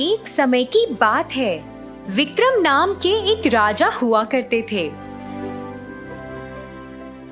एक समय की बात है। विक्रम नाम के एक राजा हुआ करते थे।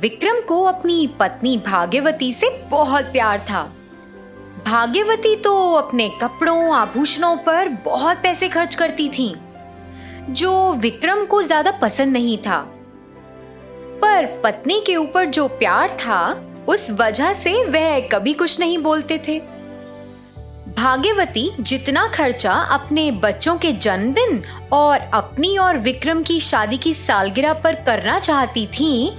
विक्रम को अपनी पत्नी भाग्यवती से बहुत प्यार था। भाग्यवती तो अपने कपड़ों, आभूषणों पर बहुत पैसे खर्च करती थी, जो विक्रम को ज़्यादा पसंद नहीं था। पर पत्नी के ऊपर जो प्यार था, उस वजह से वह कभी कुछ नहीं बोलते थे। भाग्यवती जितना खर्चा अपने बच्चों के जन्मदिन और अपनी और विक्रम की शादी की सालगिरह पर करना चाहती थी,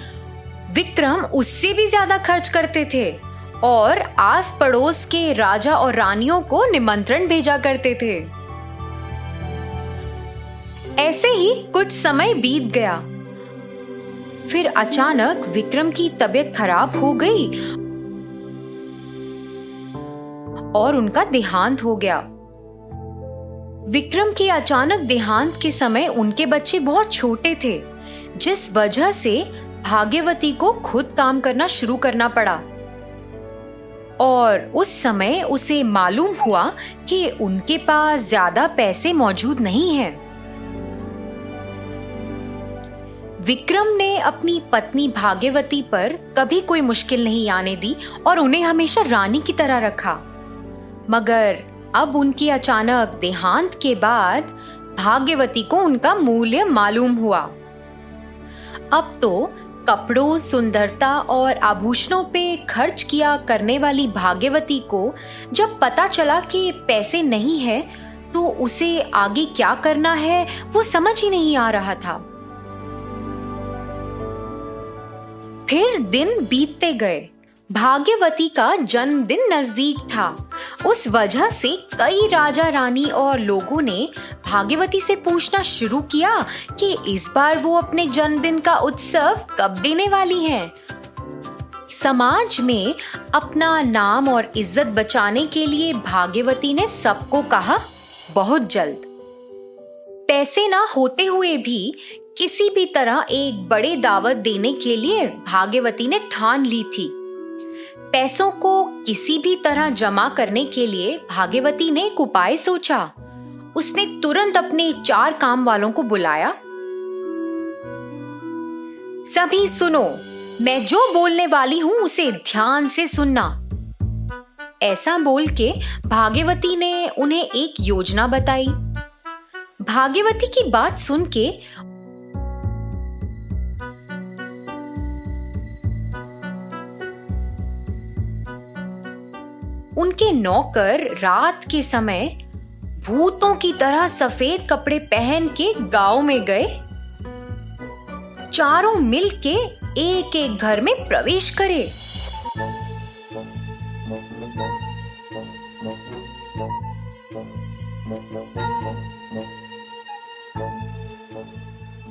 विक्रम उससे भी ज़्यादा खर्च करते थे और आस पड़ोस के राजा और रानियों को निमंत्रण भेजा करते थे। ऐसे ही कुछ समय बीत गया। फिर अचानक विक्रम की तबीयत खराब हो गई और उनका देहांत हो गया। विक्रम के अचानक देहांत के समय उनके बच्चे बहुत छोटे थे, जिस वजह से भाग्यवती को खुद काम करना शुरू करना पड़ा। और उस समय उसे मालूम हुआ कि उनके पास ज़्यादा पैसे मौजूद नहीं हैं। विक्रम ने अपनी पत्नी भाग्यवती पर कभी कोई मुश्किल नहीं आने दी और उन्हें हमेशा रानी की तरह रखा। मगर अब उनकी अचानक देहांत के बाद भाग्यवती को उनका मूल्य मालूम हुआ। अब तो कपड़ों, सुंदरता और आभूषणों पे खर्च किया करने वाली भाग्यवती को जब पता चला कि पैसे नहीं है तो उसे आगे क्या करना है, वो समझ ही नहीं आ रहा था। फिर दिन बीतते गए। भाग्यवती का जन्मदिन नज़दीक था। उस वजह से कई राजा रानी और लोगों ने भाग्यवती से पूछना शुरू किया कि इस बार वो अपने जन्मदिन का उत्सव कब देने वाली हैं। समाज में अपना नाम और इज़्ज़त बचाने के लिए भाग्यवती ने सबको कहा, बहुत जल्द। पैसे ना होते हुए भी किसी भी तरह एक बड़े दावत देने के लिए भाग्यवती ने ठान ली थी। पैसों को किसी भी तरह जमा करने के लिए भाग्यवती ने एक उपाय सोचा। उसने तुरंत अपने चार काम वालों को बुलाया। सभी सुनो, मैं जो बोलने वाली हूँ उसे ध्यान से सुनना। ऐसा बोल के भाग्यवती ने उन्हें एक योजना बताई। भाग्यवती की बात सुन के उनके नौकर रात के समय भूतों की तरह सफ़ेद कपड़े पहन के गाँव में गए। चारों मिल के एक एक घर में प्रवेश करे।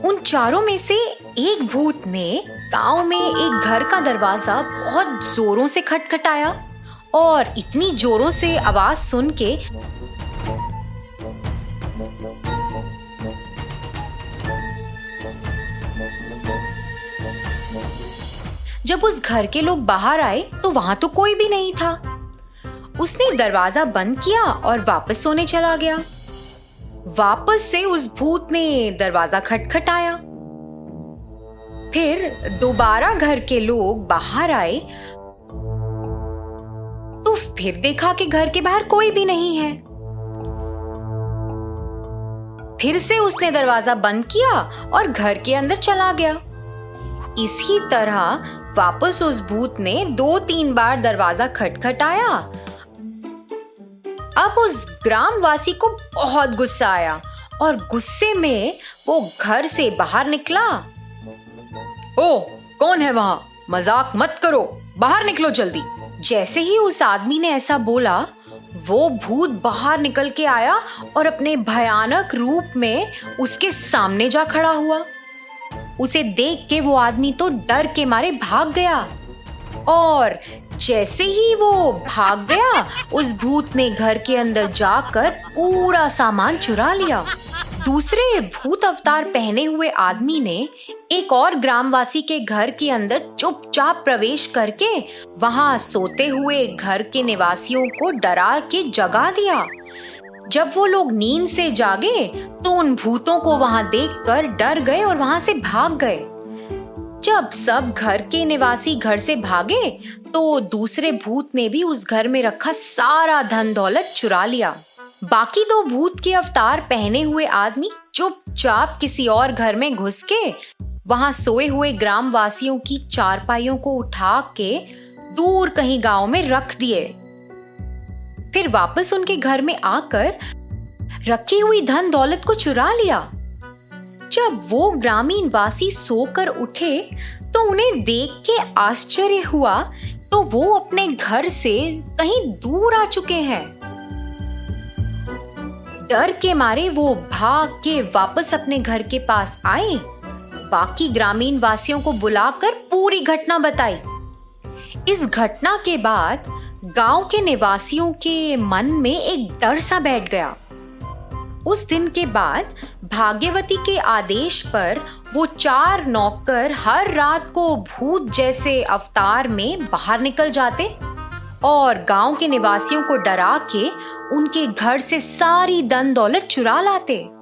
उन चारों में से एक भूत ने गाँव में एक घर का दरवाज़ा बहुत जोरों से खटखटाया। और इतनी जोरों से आवाज़ सुन के जब उस घर के लोग बाहर आए तो वहाँ तो कोई भी नहीं था। उसने दरवाज़ा बंद किया और वापस सोने चला गया। वापस से उस भूत ने दरवाज़ा खटखटाया। फिर दोबारा घर के लोग बाहर आए फिर देखा कि घर के बाहर कोई भी नहीं है। फिर से उसने दरवाज़ा बंद किया और घर के अंदर चला गया। इसी तरह वापस उस भूत ने दो तीन बार दरवाज़ा खटखटाया। अब उस ग्रामवासी को बहुत गुस्सा आया और गुस्से में वो घर से बाहर निकला। ओ कौन है वहाँ? मज़ाक मत करो, बाहर निकलो जल्दी। जैसे ही उस आदमी ने ऐसा बोला, वो भूत बाहर निकल के आया और अपने भयानक रूप में उसके सामने जा खड़ा हुआ। उसे देख के वो आदमी तो डर के मारे भाग गया। और जैसे ही वो भाग गया, उस भूत ने घर के अंदर जाकर पूरा सामान चुरा लिया। दूसरे भूत अवतार पहने हुए आदमी ने एक और ग्रामवासी के घर के अंदर चुपचाप प्रवेश करके वहाँ सोते हुए घर के निवासियों को डरा के जगा दिया। जब वो लोग नींद से जागे तो उन भूतों को वहाँ देखकर डर गए और वहाँ से भाग गए। जब सब घर के निवासी घर से भागे तो दूसरे भूत ने भी उस घर में रखा सारा धन दौलत चुरा लिया। बाकी दो भूत के अवतार पहने हुए आदमी चुपचाप किसी और घर में घुस के वहाँ सोए हुए ग्राम वासियों की चारपाइयों को उठा के दूर कहीं गाँव में रख दिए। फिर वापस उनके घर में आकर रखी हुई धन दौलत को चुरा लिया। जब वो ग्रामीण वासी सोकर उठे तो उन्हें देख के आश्चर्य हुआ तो वो अपने घर से कहीं दूर आ चुके हैं। डर के मारे वो भाग के वापस अपने घर के पास आए। बाकी ग्रामीण वासियों को बुलाकर पूरी घटना बताई। इस घटना के बाद गाँव के निवासियों के मन में एक डर सा बैठ गया। उस दिन के बाद भाग्यवती के आदेश पर वो चार नौकर हर रात को भूत जैसे अवतार में बाहर निकल जाते और गाँव के निवासियों को डरा के उनके घर से सारी दन दौलत चुरा लाते।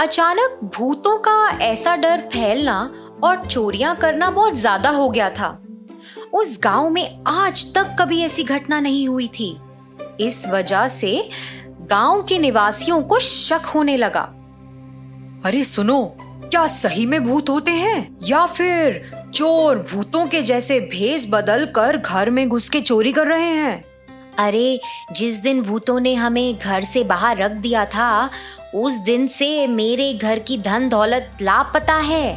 अचानक भूतों का ऐसा डर फैलना और चोरियाँ करना बहुत ज़्यादा हो गया था। उस गाँव में आज तक कभी ऐसी घटना नहीं हुई थी। इस वजह से गाँव के निवासियों को शक होने लगा। अरे सुनो क्या सही में भूत होते हैं? या फिर चोर भूतों के जैसे भेस बदल कर घर में घुस के चोरी कर रहे हैं? अरे जिस दिन भूतों ने हमें घर से बाहर रख दिया था उस दिन से मेरे घर की धन दौलत लापता है।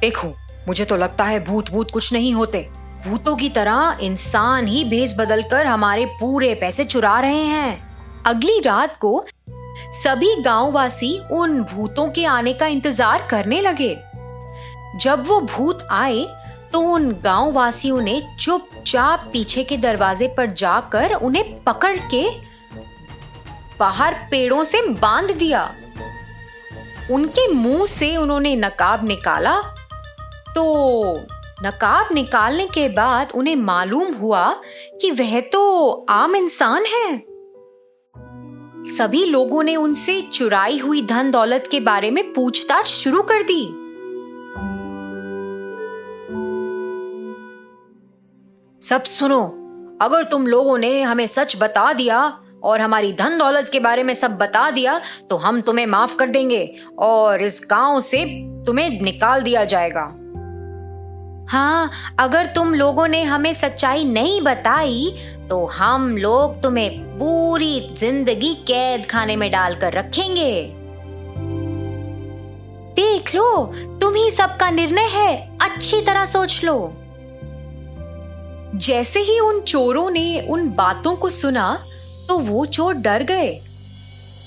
देखो, मुझे तो लगता है भूत भूत कुछ नहीं होते। भूतों की तरह इंसान ही भेस बदल कर हमारे पूरे पैसे चुरा रहे हैं। अगली रात को सभी गांववासी उन भूतों के आने का इंतज़ार करने लगे। जब वो भूत आए तो उन गाँव वासियों ने चुपचाप पीछे के दरवाजे पर जाकर उन्हें पकड़ के बाहर पेड़ों से बाँध दिया। उनके मुँह से उन्होंने नकाब निकाला। तो नकाब निकालने के बाद उन्हें मालूम हुआ कि वह तो आम इंसान है। सभी लोगों ने उनसे चुराई हुई धन दौलत के बारे में पूछताछ शुरू कर दी। सब सुनो, अगर तुम लोगों ने हमें सच बता दिया और हमारी धन दौलत के बारे में सब बता दिया तो हम तुम्हें माफ़ कर देंगे और इस गाँव से तुम्हें निकाल दिया जाएगा। हाँ अगर तुम लोगों ने हमें सच्चाई नहीं बताई तो हम लोग तुम्हें पूरी ज़िंदगी कैद खाने में डालकर रखेंगे। देख लो, तुम ही सबका निर्णय है, अच्छी तरह सोच लो। जैसे ही उन चोरों ने उन बातों को सुना तो वो चोर डर गए।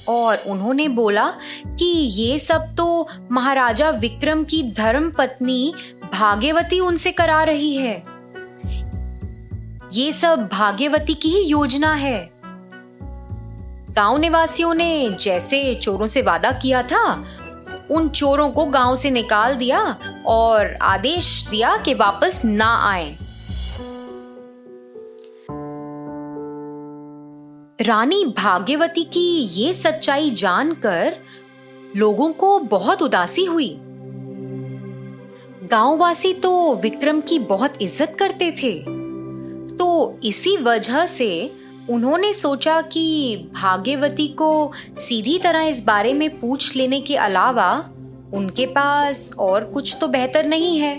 और उन्होंने बोला कि ये सब तो महाराजा विक्रम की धर्म पत्नी भाग्यवती उनसे करा रही है। ये सब भाग्यवती की ही योजना है। गाँव निवासियों ने जैसे चोरों से वादा किया था, उन चोरों को गाँव से निकाल दिया और आदेश दिया कि वापस ना आए। रानी भाग्यवती की ये सच्चाई जानकर लोगों को बहुत उदासी हुई। गांववासी तो विक्रम की बहुत इज़्ज़त करते थे। तो इसी वजह से उन्होंने सोचा कि भाग्यवती को सीधी तरह इस बारे में पूछ लेने के अलावा उनके पास और कुछ तो बेहतर नहीं है।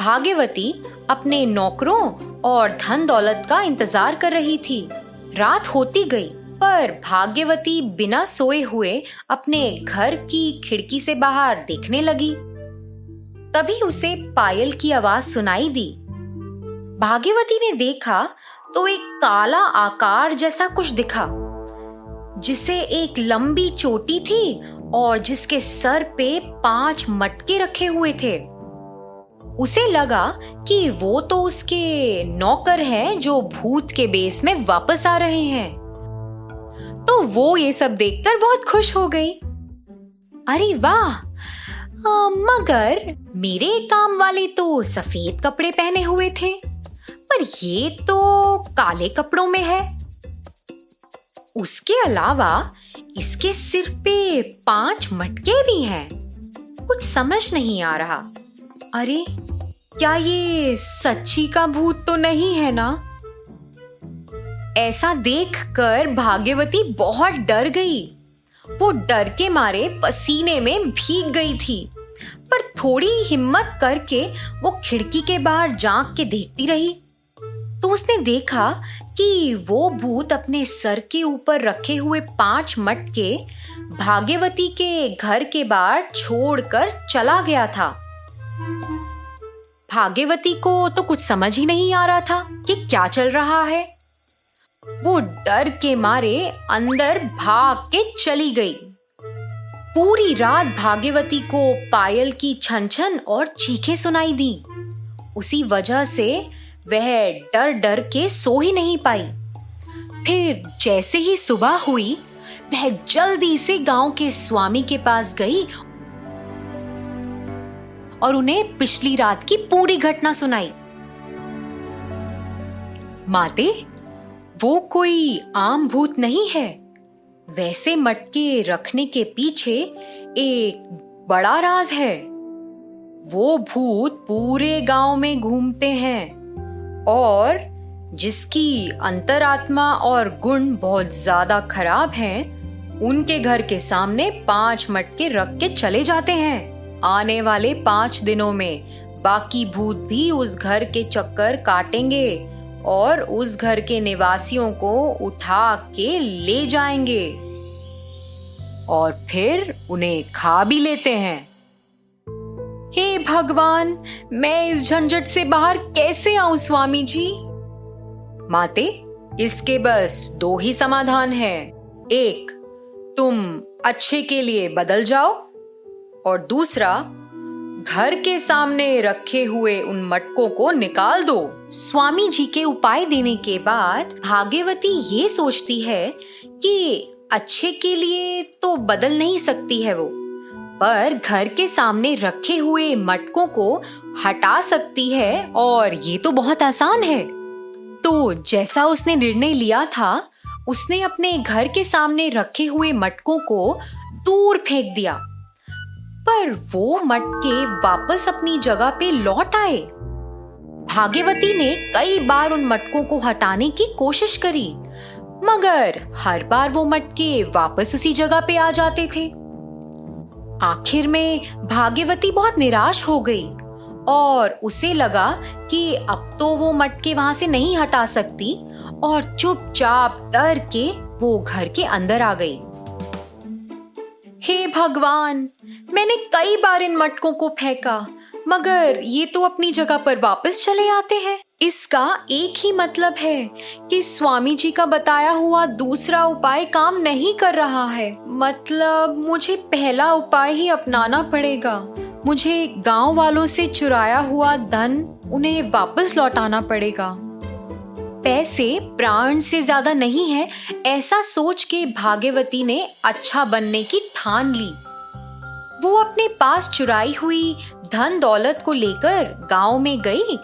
भाग्यवती अपने नौकरों और धन दौलत का इंतज़ार कर रही थी। रात होती गई, पर भाग्यवती बिना सोए हुए अपने घर की खिड़की से बाहर देखने लगी। तभी उसे पायल की आवाज़ सुनाई दी। भाग्यवती ने देखा तो एक काला आकार जैसा कुछ दिखा, जिसे एक लंबी चोटी थी और जिसके सर पे पाँच मटके रखे हुए थे। उसे लगा कि वो तो उसके नौकर हैं जो भूत के बेस में वापस आ रहे हैं। तो वो ये सब देखकर बहुत खुश हो गई। अरे वाह! मगर मेरे काम वाले तो सफ़ेद कपड़े पहने हुए थे, पर ये तो काले कपड़ों में है। उसके अलावा इसके सिर पे पाँच मटके भी हैं। कुछ समझ नहीं आ रहा। अरे क्या ये सच्ची का भूत तो नहीं है ना? ऐसा देखकर भाग्यवती बहुत डर गई। वो डर के मारे पसीने में भीग गई थी। पर थोड़ी हिम्मत करके वो खिड़की के बाहर झाँक के देखती रही। तो उसने देखा कि वो भूत अपने सर के ऊपर रखे हुए पाँच मटके भाग्यवती के घर के बाहर छोड़कर चला गया था। भाग्यवती को तो कुछ समझ ही नहीं आ रहा था कि क्या चल रहा है। वो डर के मारे अंदर भाग के चली गई। पूरी रात भाग्यवती को पायल की छन छन और चीखे सुनाई दी। उसी वजह से वह डर डर के सो ही नहीं पाई। फिर जैसे ही सुबह हुई, वह जल्दी से गाँव के स्वामी के पास गई और उन्हें पिछली रात की पूरी घटना सुनाई। माते वो कोई आम भूत नहीं है। वैसे मटके रखने के पीछे एक बड़ा राज है। वो भूत पूरे गाँव में घूमते हैं और जिसकी अंतरात्मा और गुण बहुत ज़्यादा खराब हैं, उनके घर के सामने पाँच मटके रख के चले जाते हैं। आने वाले पाँच दिनों में बाकी भूत भी उस घर के चक्कर काटेंगे और उस घर के निवासियों को उठा के ले जाएँगे और फिर उन्हें खा भी लेते हैं। हे भगवान, मैं इस झंझट से बाहर कैसे आऊँ, स्वामी जी? माते, इसके बस दो ही समाधान है। एक, तुम अच्छे के लिए बदल जाओ और दूसरा, घर के सामने रखे हुए उन मटकों को निकाल दो। स्वामी जी के उपाय देने के बाद भाग्यवती ये सोचती है कि अच्छे के लिए तो बदल नहीं सकती है वो, पर घर के सामने रखे हुए मटकों को हटा सकती है और ये तो बहुत आसान है। तो जैसा उसने निर्णय लिया था, उसने अपने घर के सामने रखे हुए मटकों को दूर फेंक दिया। पर वो मटके वापस अपनी जगह पे लौट आए। भाग्यवती ने कई बार उन मटकों को हटाने की कोशिश करी, मगर हर बार वो मटके वापस उसी जगह पे आ जाते थे। आखिर में भाग्यवती बहुत निराश हो गई और उसे लगा कि अब तो वो मटके वहाँ से नहीं हटा सकती और चुपचाप डर के वो घर के अंदर आ गई। हे भगवान, मैंने कई बार इन मटकों को फेंका, मगर ये तो अपनी जगह पर वापस चले आते हैं। इसका एक ही मतलब है कि स्वामी जी का बताया हुआ दूसरा उपाय काम नहीं कर रहा है। मतलब मुझे पहला उपाय ही अपनाना पड़ेगा। मुझे गाँव वालों से चुराया हुआ धन उन्हें वापस लौटाना पड़ेगा। पैसे प्राण से ज़्यादा नहीं है, ऐसा सोच के भाग्यवती ने अच्छा बनने की ठान ली। वो अपने पास चुराई हुई धन दौलत को लेकर गाँव में गई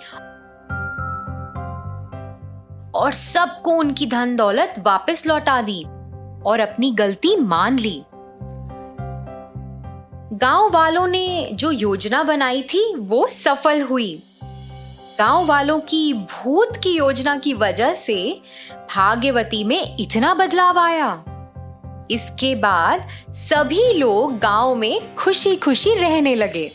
और सबको उनकी धन दौलत वापस लौटा दी और अपनी गलती मान ली। गाँव वालों ने जो योजना बनाई थी, वो सफल हुई। गाँव वालों की भूत की योजना की वजह से भाग्यवती में इतना बदलाव आया। इसके बाद सभी लोग गाँव में खुशी खुशी रहने लगे।